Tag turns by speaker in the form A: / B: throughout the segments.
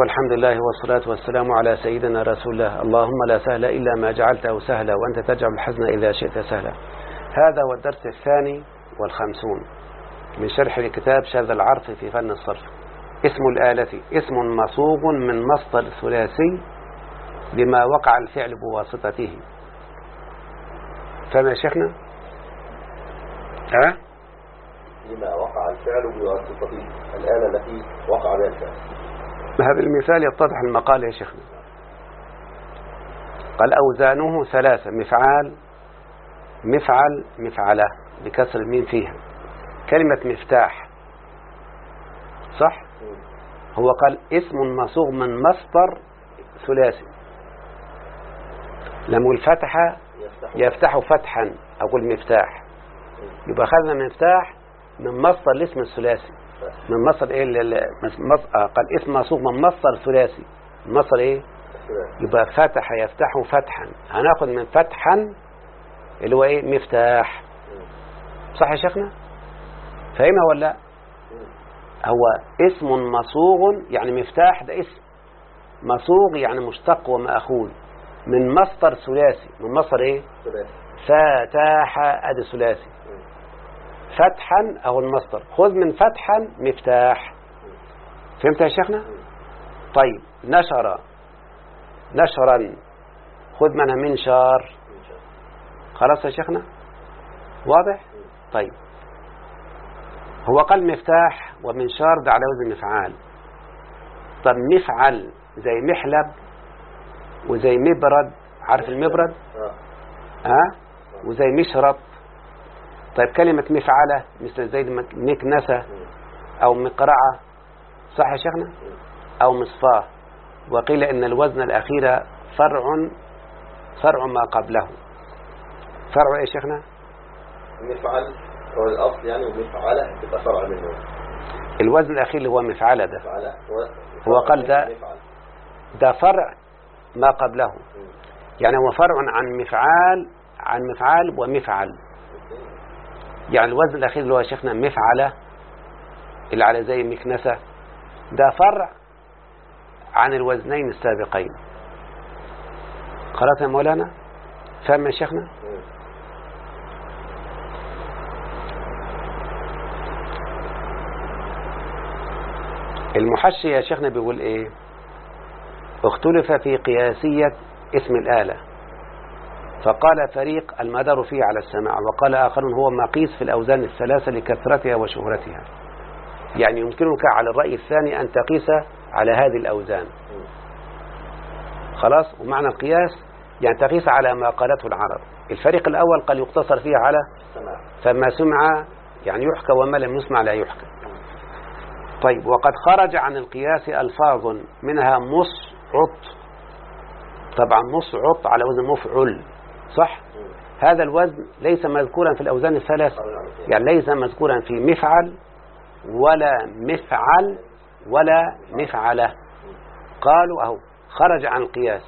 A: والحمد لله والصلاة والسلام على سيدنا رسول الله. اللهم لا سهل إلا ما جعلته سهلا وأنت تجعل الحزن إذا شئت سهلا. هذا هو الدرس الثاني والخمسون من شرح لكتاب شاذ العرف في فن الصرف. اسم الآلة اسم مصوغ من مصدر ثلاثي لما وقع الفعل بواسطته. فما شيخنا؟ ها؟
B: لما وقع الفعل بواسطته. الآلة التي وقع بها الفعل.
A: هذا المثال يتضح المقال يا شيخنا. قال أوزانه ثلاثة مفعال مفعل مفعلة بكسر الميم فيها. كلمة مفتاح صح؟ هو قال اسم مصوغ من مصدر ثلاثي. لما يقول فتح يفتح فتحا أقول مفتاح. يبقى أخذنا مفتاح من مصدر الاسم الثلاثي. من مصدر إيه. آه قال اسم مصوغ من مصدر ثلاثي. مصدر إيه؟ يبقى فتح يفتح فتحا. هناخد من فتحا اللي هو إيه؟ مفتاح. صح يا شيخنا؟ فاهمها ولا لا؟ هو اسم مصوغ يعني مفتاح ده اسم. مصوغ يعني مشتق ومأخوذ من مصدر ثلاثي. من مصدر إيه؟ فتاح ادي ثلاثي. فتحا أو المصدر. خذ من فتحا مفتاح. فهمت يا شيخنا؟ طيب نشر. نشرا. خذ منها منشار خلاص يا شيخنا؟ واضح؟ طيب. هو قال مفتاح ومنشار ده على وزن مفعال. طب مفعل زي محلب وزي مبرد عارف المبرد؟ ها؟ أه؟ وزي مشرط طيب كلمة مفعلة مثل زي مكنسة أو مقرعة صح يا شيخنا؟ أو مصفاة. وقيل إن الوزن الأخير فرع فرع ما قبله. فرع إيه شيخنا؟
B: مفعل هو الأصل يعني ومفعلة تبقى فرع منه.
A: الوزن الأخير اللي هو مفعلة ده.
B: مفعلة
A: هو قال ده ده فرع ما قبله. يعني هو فرع عن مفعال عن مفعال ومفعل. يعني الوزن الأخير اللي هو شيخنا مفعلة اللي على زي مكنسة. ده فرع عن الوزنين السابقين. خلاص يا مولانا؟ فهم يا شيخنا؟ المحشي يا شيخنا بيقول إيه؟ اختلف في قياسية اسم الآلة. فقال فريق المدار فيه على السماع وقال آخرون هو مقيس في الأوزان الثلاثة لكثرتها وشهرتها. يعني يمكنك على الرأي الثاني أن تقيس على هذه الأوزان. خلاص؟ ومعنى القياس يعني تقيس على ما قالته العرب. الفريق الأول قال يقتصر فيه على فما سمع يعني يحكى وما لم يسمع لا يحكى. طيب وقد خرج عن القياس ألفاظ منها مصعط. طبعا مصعط على وزن مفعل صح؟ هذا الوزن ليس مذكورا في الأوزان الثلاثة يعني ليس مذكورا في مفعل ولا مفعل ولا مفعلة. قالوا أهو خرج عن القياس.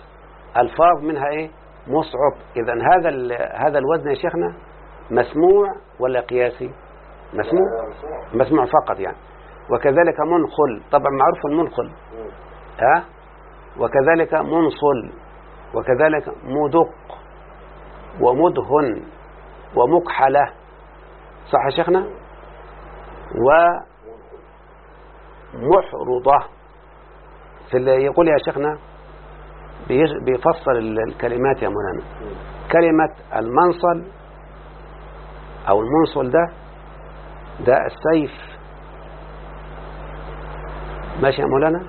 A: ألفاظ منها إيه؟ مصعب. اذا هذا هذا الوزن يا شيخنا مسموع ولا قياسي؟ مسموع؟ مسموع فقط يعني. وكذلك منخل. طبعا معروف المنخل. ها؟ وكذلك منصل. وكذلك مدق. ومدهن ومكحلة. صح يا شيخنا؟ ومحرضة. في اللي يقول يا شيخنا بيفسر الكلمات يا مولانا كلمة المنصل أو المنصل ده ده السيف. ماشي يا مولانا.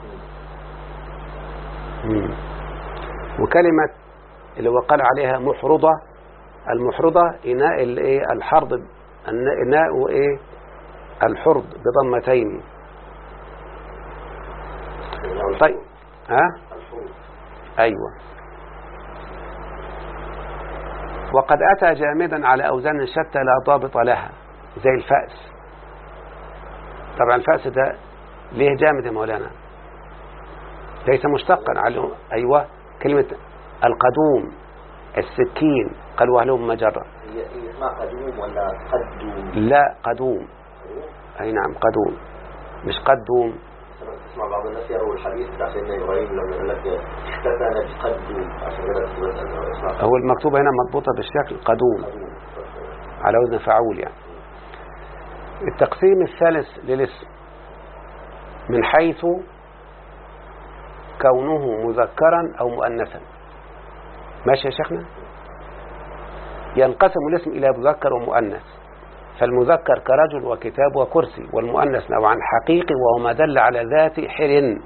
A: وكلمة اللي هو قال عليها محرضة المحرضة إناء الإيه؟ الحرض. إناء إيه؟ الحرض بضمتين. طيب ها؟ أيوة. وقد أتى جامدا على أوزان شتى لا ضابط لها زي الفأس. طبعا الفأس ده ليه جامد يا مولانا؟ ليس مشتقا على أيوة كلمة القدوم السكين قال وهلهم مجرة.
B: هي اسمها قدوم ولا قدوم؟
A: لا قدوم. أي نعم قدوم. مش قدوم.
B: تسمع بعض الناس يروي الحديث بتاع سيدنا إبراهيم لما يقول لك اختفى بقدو عشان كده
A: هو المكتوب هنا مضبوطة بالشكل قدوم. على وزن فعول يعني. التقسيم الثالث للاسم. من حيث كونه مذكرا أو مؤنثا. ماشي يا شيخنا؟ ينقسم الاسم إلى مذكر ومؤنث. فالمذكر كرجل وكتاب وكرسي والمؤنث نوعا حقيقي وهو ما دل على ذات حر.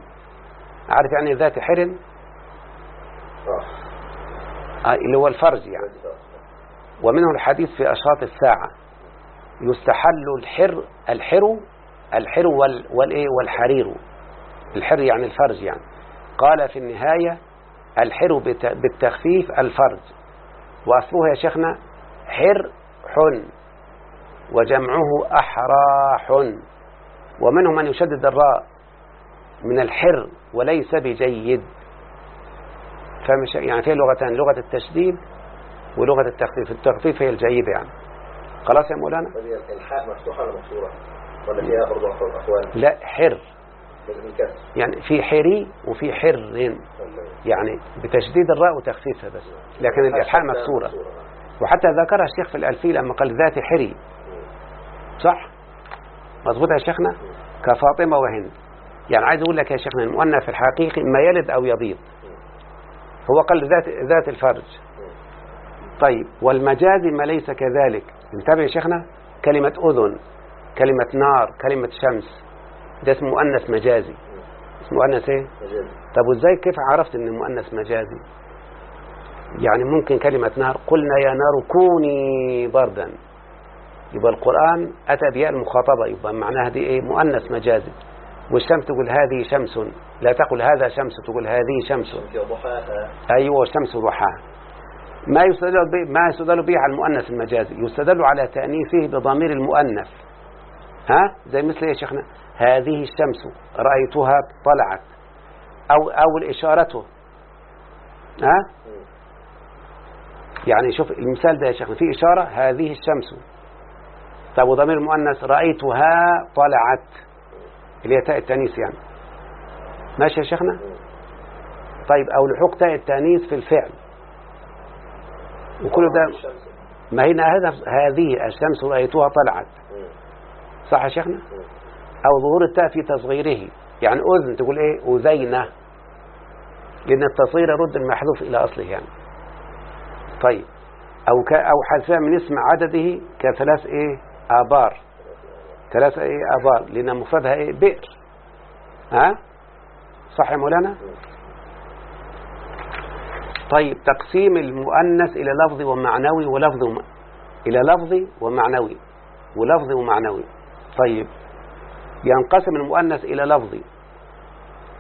A: عارف يعني ذات حر؟ آه، اللي هو الفرج يعني. ومنه الحديث في أشراط الساعة. يستحل الحر الحر الحر وال والإيه؟ والحرير. الحر يعني الفرج يعني. قال في النهاية الحر بالتخفيف الفرج. وأصله يا شيخنا حر حن وجمعه أحراح ومنه من يشدد الراء من الحر وليس بجيد. فمش يعني في لغتان لغة التشديد ولغة التخفيف التخفيف هي الجيدة يعني. خلاص يا مولانا؟
B: الحاء مفتوحة ولا مكسورة؟ ولا فيها برضه أخوان؟
A: لا حر. يعني في حري وفي حر يعني بتشديد الراء وتخفيفها بس. لكن الإلحاء مكسورة. وحتى ذكرها الشيخ في الألفية لما قال ذات حري. صح؟ مظبوط يا شيخنا؟ كفاطمة وهند. يعني عايز أقول لك يا شيخنا المؤنث الحقيقي ما يلد أو يبيض. هو قال ذات ذات الفرج. طيب والمجازي ما ليس كذلك. انتبه يا شيخنا. كلمة أذن كلمة نار كلمة شمس. ده اسمه مؤنث مجازي. اسمه مؤنث إيه؟
B: مجازي.
A: طب وإزاي كيف عرفت إن المؤنث مجازي؟ يعني ممكن كلمة نار قلنا يا نار كوني بردا. يبقى القرآن أتى بياء المخاطبة يبقى معناها دي إيه؟ مؤنث مجازي. والشمس تقول هذه شمس. لا تقل هذا شمس تقول هذه شمس. أيوة والشمس ضحاها. ما يستدل به ما يستدل به على المؤنث المجازي. يستدل على تأنيثه بضمير المؤنث. ها؟ زي مثل إيه يا شيخنا هذه الشمس رأيتها طلعت. أو أو الإشارة. ها؟ يعني شوف المثال ده يا شيخنا في إشارة هذه الشمس. طب وضمير المؤنث رأيتها طلعت. اللي هي تاء التانيث يعني. ماشي يا شيخنا؟ طيب أو لحوق تاء التانيث في الفعل. وكل ده ما هنا هذا هذه الشمس رأيتها طلعت. صح يا شيخنا؟ أو ظهور التاء في تصغيره. يعني أذن تقول إيه؟ أذينة. لأن التصغير يرد المحذوف إلى أصله يعني. طيب. أو ك أو حذفها من اسم عدده كثلاث إيه؟ آبار. ثلاث إيه؟ آبار. لأن مفردها إيه؟ بئر. ها؟ صح يا مولانا؟ طيب. تقسيم المؤنث إلى لفظي ومعنوي ولفظ. إلى لفظي ومعنوي. ولفظي ومعنوي. طيب. ينقسم المؤنث إلى لفظي.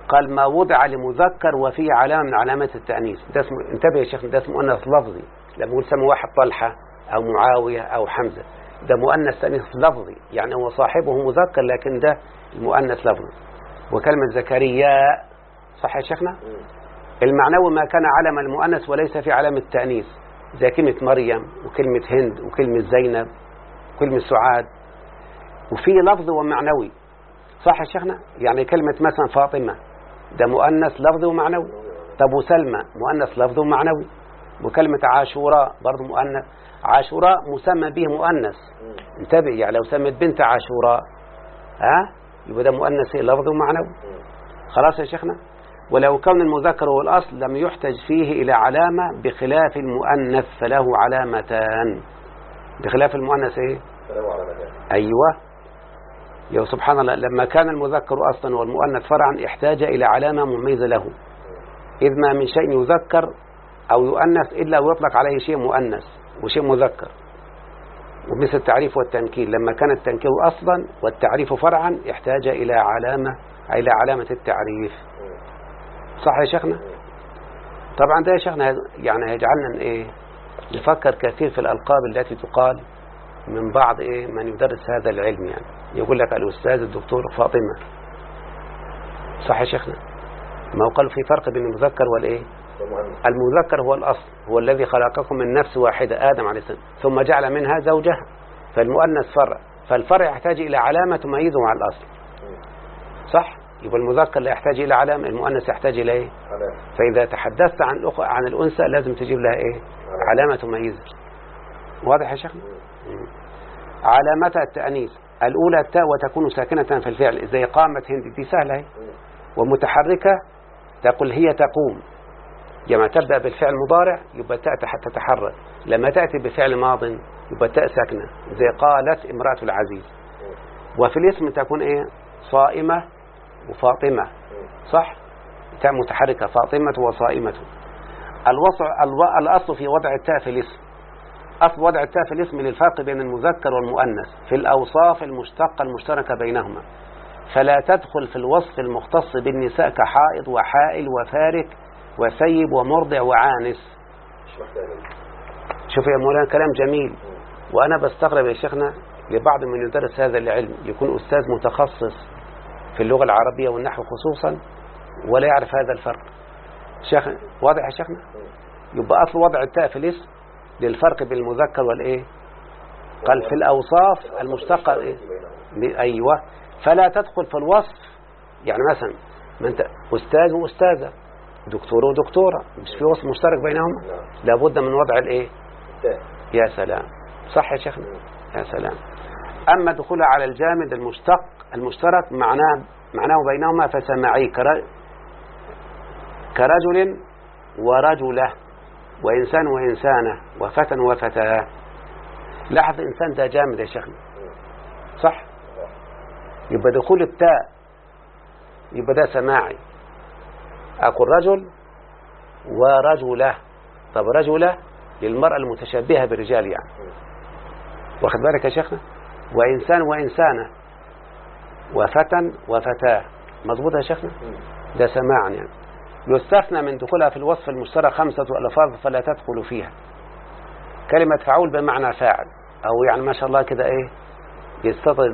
A: قال ما وضع لمذكر وفيه علامة من علامات التأنيث. ده اسمه انتبه يا شيخ ده اسمه مؤنث لفظي. لما يقول سمي واحد طلحة أو معاوية أو حمزة. ده مؤنث تأنيث لفظي. يعني هو صاحبه مذكر لكن ده المؤنث لفظي. وكلمة زكريا صح يا شيخنا؟ المعنوي ما كان علم المؤنث وليس في علامة التأنيث. زي كلمة مريم وكلمة هند وكلمة زينب وكلمة سعاد. وفي لفظ ومعنوي. صح يا شيخنا؟ يعني كلمة مثلا فاطمة ده مؤنث لفظ ومعنوي. طب وسلمى؟ مؤنث لفظ ومعنوي. وكلمة عاشوراء برضه مؤنث. عاشوراء مسمى به مؤنث. انتبه يعني لو سمت بنت عاشوراء ها؟ يبقى ده مؤنث لفظ ومعنوي. خلاص يا شيخنا؟ ولو كون المذكر هو الأصل لم يحتج فيه إلى علامة بخلاف المؤنث فله علامتان. بخلاف المؤنث إيه؟
B: سلام على مكان
A: أيوة. يا سبحان الله لما كان المذكر أصلا والمؤنث فرعا احتاج إلى علامة مميزة له. إذ ما من شيء يذكر أو يؤنث إلا ويطلق عليه شيء مؤنث وشيء مذكر. ومثل التعريف والتنكير لما كان التنكير أصلا والتعريف فرعا احتاج إلى علامة إلى علامة التعريف. صح يا شيخنا؟ طبعا ده يا شيخنا يعني هيجعلنا إيه نفكر كثير في الألقاب التي تقال. من بعض إيه من يدرس هذا العلم يعني. يقول لك الأستاذ الدكتور فاطمة. صح يا شيخنا؟ ما هو قال في فرق بين المذكر
B: والمؤنث
A: المذكر هو الأصل هو الذي خلقكم من نفس واحدة آدم عليه السلام. ثم جعل منها زوجها. فالمؤنث فرع فالفرع يحتاج إلى علامة تميزه عن الأصل. صح؟ يبقى المذكر لا يحتاج إلى علامة المؤنث يحتاج إلى إيه؟ فإذا تحدثت عن. عن الأنثى لازم تجيب لها إيه؟ علامة تميزها. واضح يا شيخنا. علامتها التأنيث؟ الأولى التاء وتكون ساكنة في الفعل زي قامت هند دي سهلة ومتحركة تقول هي تقوم. لما تبدأ بالفعل مضارع يبقى حتى تتحرك. لما تأتي بفعل ماض يبقى تاء ساكنة. زي قالت امرأة العزيز. وفي الاسم تكون إيه؟ صائمة وفاطمة. صح؟ تاء متحركة فاطمة وصائمة. الوضع ألو... الأصل في وضع التاء في الاسم. أصل وضع التاء في الاسم للفرق بين المذكر والمؤنث في الأوصاف المشتقة المشتركة بينهما. فلا تدخل في الوصف المختص بالنساء كحائض وحائل وفارك وسيب ومرضع وعانس. شوف يا مولانا كلام جميل. وأنا بستغرب يا شيخنا لبعض من يدرس هذا العلم يكون أستاذ متخصص في اللغة العربية والنحو خصوصا ولا يعرف هذا الفرق. شيخ واضح يا شيخنا؟ يبقى أصل وضع التاء في الاسم للفرق بين المذكر والإيه؟ قال في الأوصاف المشتقة إيه؟ أيوة. فلا تدخل في الوصف. يعني مثلا ما أنت أستاذ وأستاذة دكتور ودكتورة مش في وصف مشترك بينهم
B: نعم
A: لابد من وضع
B: التاء
A: يا سلام. صح يا شيخنا؟ يا سلام. أما دخولها على الجامد المشتق المشترك معناه معناه بينهما فسماعي كر- كرجل ورجلة. وإنسان وإنسانة وفتى وفتاة. لاحظ إنسان ده جامد يا شيخنا. صح؟ يبقى دخول التاء يبقى ده سماعي. أقول رجل ورجلة. طب رجلة للمرأة المتشبهة بالرجال يعني. واخد بالك يا شيخنا؟ وإنسان وإنسانة. وفتى وفتاة. مظبوط يا شيخنا؟ ده سماعا يعني. يستثنى من دخولها في الوصف المشترك خمسة ألفاظ فلا تدخل فيها. كلمة فعول بمعنى فاعل أو يعني ما شاء الله كده إيه يستطرد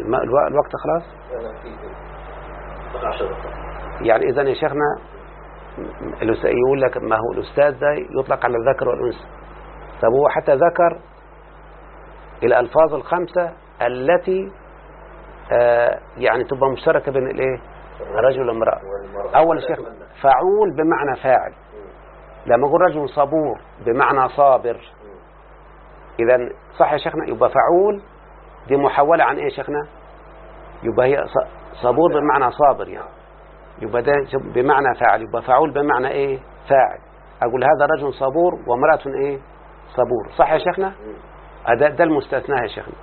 A: الو- الوقت خلاص؟ يعني إذا يا شيخنا يقول لك ما هو الأستاذ ده يطلق على الذكر والأنثى. طب هو حتى ذكر الألفاظ الخمسة التي آه يعني تبقى مشتركة بين الإيه؟ والامرأة
B: والمرأة.
A: أول شيخ فعول بمعنى فاعل. لما أقول رجل صبور بمعنى صابر. إذا صح يا شيخنا؟ يبقى فعول دي محولة عن إيه شيخنا؟ يبقى هي صبور بمعنى صابر يعني. يبقى بمعنى فاعل. يبقى فعول بمعنى إيه؟ فاعل. أقول هذا رجل صبور وامرأة إيه؟ صبور. صح يا شيخنا؟ ده, ده المستثنى يا شيخنا.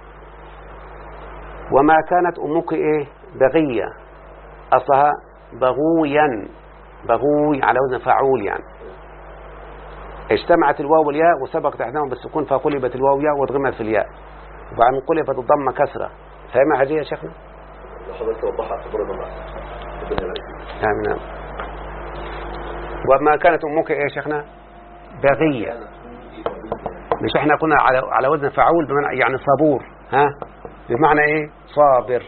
A: وما كانت أمك إيه؟ بغية. أصلها بغويا بغوي على وزن فعول يعني. اجتمعت الواو والياء وسبقت أحداهما بالسكون فقلبت الواو ياء وادغمت في الياء. وبعدين قلبت الضمه كسرة. فاهمها حاجة يا شيخنا؟
B: لو حضرتك فيك.
A: نعم نعم. وما كانت أمك يا شيخنا؟ بغية. مش إحنا كنا على على وزن فعول بمعنى يعني صبور ها؟ بمعنى إيه؟ صابر.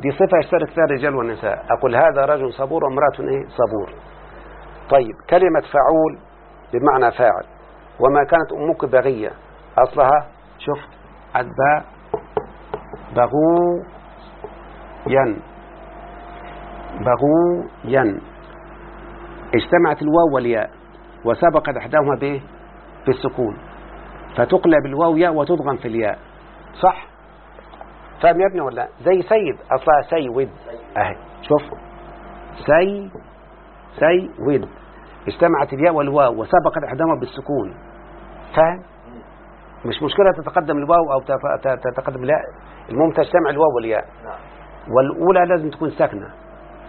A: دي صفة يشترك فيها الرجال والنساء. أقول هذا رجل صبور وامرأة إيه؟ صبور. طيب كلمة فعول بمعنى فاعل. وما كانت أمك بغية أصلها شوف الباء بغويا بغويا اجتمعت الواو والياء وسبقت إحداهما به بالسكون. فتقلب الواو ياء وتدغم في الياء. صح؟ فاهم يا ابني ولا زي سيد أصلها سيود. أهي شوف سي سيود. اجتمعت الياء والواو وسبقت إحداهما بالسكون. فاهم؟ مش مشكلة تتقدم الواو ت- تتقدم الياء. المهم تجتمع الواو والياء.
B: نعم.
A: والأولى لازم تكون ساكنة.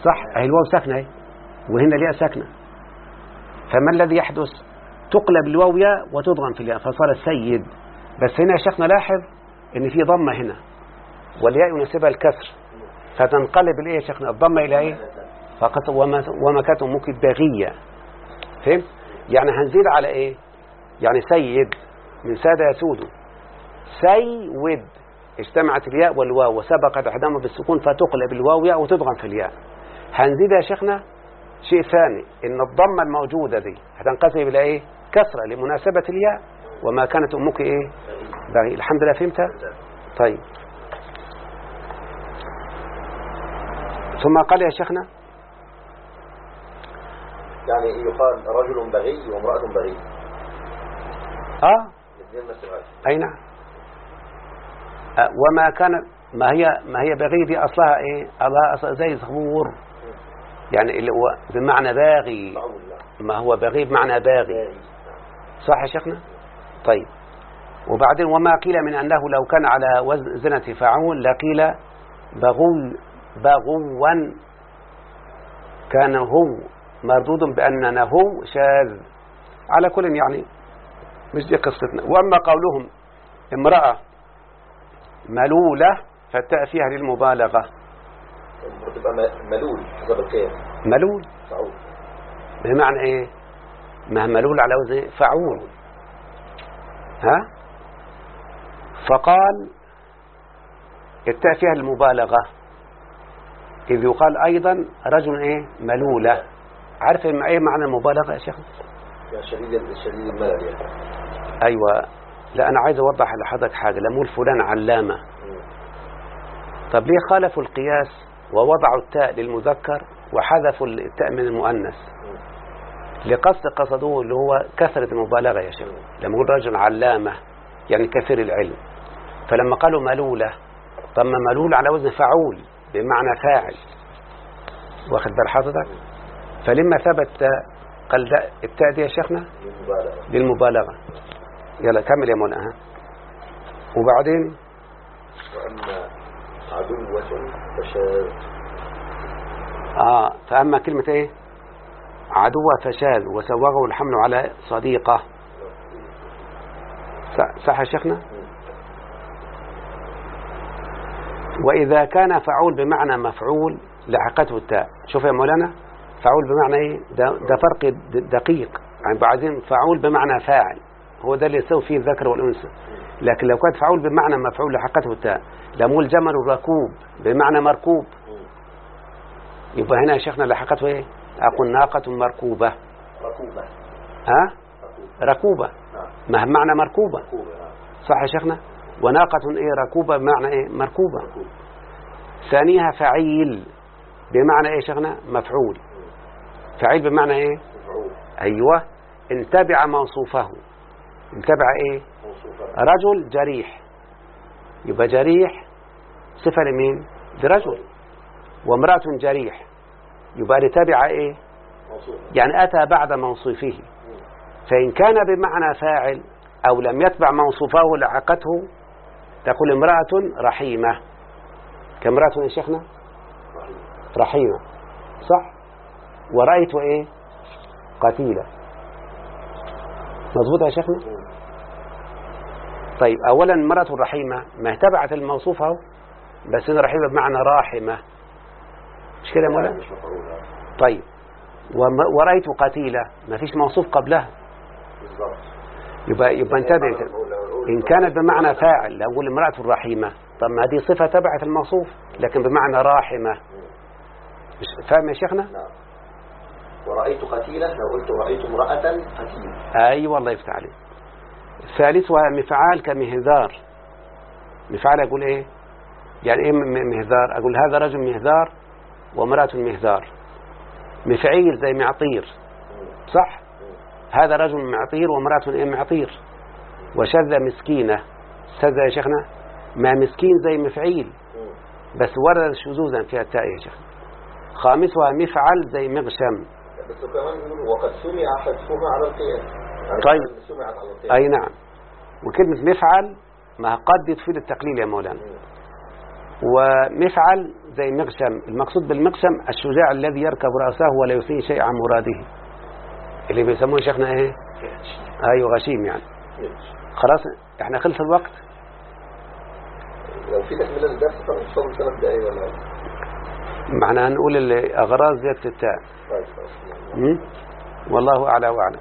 A: صح؟ أهي الواو ساكنة أهي. وهنا الياء ساكنة. فما الذي يحدث؟ تقلب الواو ياء وتضغم في الياء فصار السيد بس هنا يا شيخنا لاحظ إن في ضمة هنا. والياء يناسبها الكسر. فتنقلب الإيه يا شيخنا؟ الضمة إلى إيه؟ فقط كانت أمك بغية. فهمت؟ يعني هنزيد على إيه؟ يعني سيد من ساد يسود. سيود. اجتمعت الياء والواو وسبقت أحداهما بالسكون فتقلب الواو ياء وتضغم في الياء. هنزيد يا شيخنا شيء ثاني إن الضمة الموجودة دي هتنقسم إلى إيه؟ كسرة لمناسبة الياء. وما كانت أمك إيه؟ الحمد لله فهمتها طيب. ثم قال يا شيخنا
B: يعني يقال رجل بغي وامرأة بغي. آه.
A: أي نعم. آه، وما كان ما هي ما هي بغي دي أصلها إيه؟ الله أصلها زي صبور يعني اللي هو بمعنى باغي. ما هو بغي بمعنى باغي. صح يا شيخنا؟ طيب. وبعدين وما قيل من أنه لو كان على وزنة فاعول لقيل بغو بغوا كان هو مردود بأننا هو شاذ. على كل يعني مش دي قصتنا. وأما قولهم امرأة ملولة فالتاء فيها للمبالغة
B: تبقى ملول حسب القياس
A: ملول.
B: معقول
A: بمعنى إيه؟ ما ملول على وزن فعول. ها؟ فقال التاء فيها المبالغة. إذ يقال أيضا رجل إيه؟ ملولة. عارف إيه معنى المبالغة يا شيخ؟
B: شديد شديد الملل يعني.
A: أيوة. لا أنا عايز أوضح لحضرتك حاجة. لمول فلان علامة. طب ليه خالفوا القياس ووضعوا التاء للمذكر وحذفوا التاء من المؤنث. لقصد قصدوه اللي هو كثرة المبالغة يا شيخ. لما يقول رجل علامة يعني كثير العلم. فلما قالوا ملولة طب ما ملول على وزن فعول. بمعنى فاعل. واخد بال حضرتك؟ فلما ثبت قال ده التاء دي يا شيخنا؟
B: للمبالغة.
A: يلا كمل يا مولانا ها. وبعدين؟
B: وأما عدوة فشاذ.
A: آه فأما كلمة إيه؟ عدوة فشاذ وسوغه الحمل على صديقة. صح- صح يا شيخنا؟ وإذا كان فعول بمعنى مفعول لحقته التاء. شوف يا مولانا فعول بمعنى إيه؟ ده, ده فرق دقيق يعني بعدين فعول بمعنى فاعل. هو ده اللي يسوي فيه الذكر والأنثى. لكن لو كان فعول بمعنى مفعول لحقته التاء. لمول جمل ركوب بمعنى مركوب. يبقى هنا يا شيخنا لحقته إيه؟ أقول ناقة مركوبة.
B: ركوبة.
A: ها؟
B: ركوبة. نعم.
A: ما معنى مركوبة؟
B: ركوبة نعم.
A: صح يا شيخنا؟ وناقة إيه؟ ركوبة بمعنى إيه؟ مركوبة.
B: ركوبة
A: ثانيها فعيل بمعنى إيه شيخنا؟ مفعول. فعيل بمعنى إيه؟ أيوة. انتبع موصوفه انتبع إيه؟ رجل جريح. يبقى جريح صفة لمين؟ لرجل. وامرأة جريح. يبقى لتبع إيه؟ يعني أتى بعد موصوفه. فإن كان بمعنى فاعل أو لم يتبع موصوفه لحقته تقول امرأة رحيمة. كامرأة يا شيخنا؟
B: رحيم
A: رحيمة. صح؟ ورأيت إيه؟ قتيلة. مظبوط يا شيخنا. طيب أولا امرأة رحيمة ما تبعت الموصوف أهو بس هنا رحيمة بمعنى راحمة. مش كده يا
B: لا،
A: مولانا
B: مش مفعول لا.
A: طيب ورأيت قتيلة ما فيش موصوف قبلها. يبقى يبقى انتبه. انت إن كانت بمعنى فاعل لو أقول امرأة رحيمة طب ما دي صفة تبعت الموصوف لكن بمعنى راحمة. فاهم يا شيخنا؟
B: نعم. ورأيت قتيلة لو قلت رأيت امرأة قتيلة
A: أي والله يفتح عليك. ثالثها مفعال كمهذار. مفعال أقول إيه؟ يعني إيه مهذار؟ أقول هذا رجل مهذار وامرأة مهذار. مفعيل زي معطير. صح؟ هذا رجل معطير وامرأة إيه معطير. وشذ مسكينة. شذ يا شيخنا؟ ما مسكين زي مفعيل. بس ورد شذوذا فيها التاء يا شيخنا خامسها مفعل زي مغشم.
B: بس كمان وقد سمع حذفها على القياس. يعني
A: طيب. أي نعم. وكلمة مفعل ما قد تفيد التقليل يا مولانا. ومفعل زي مغشم. المقصود بالمغشم الشجاع الذي يركب رأسه ولا يثني شيء عن مراده. اللي بيسموه شيخنا إيه؟ أيوه غشيم يعني. خلاص إحنا خلص الوقت
B: لو في تكملة للدرس طب تصور ثلاث دقايق ولا.
A: معناها نقول الأغراض زيادة التاء
B: طيب?
A: والله أعلى وأعلم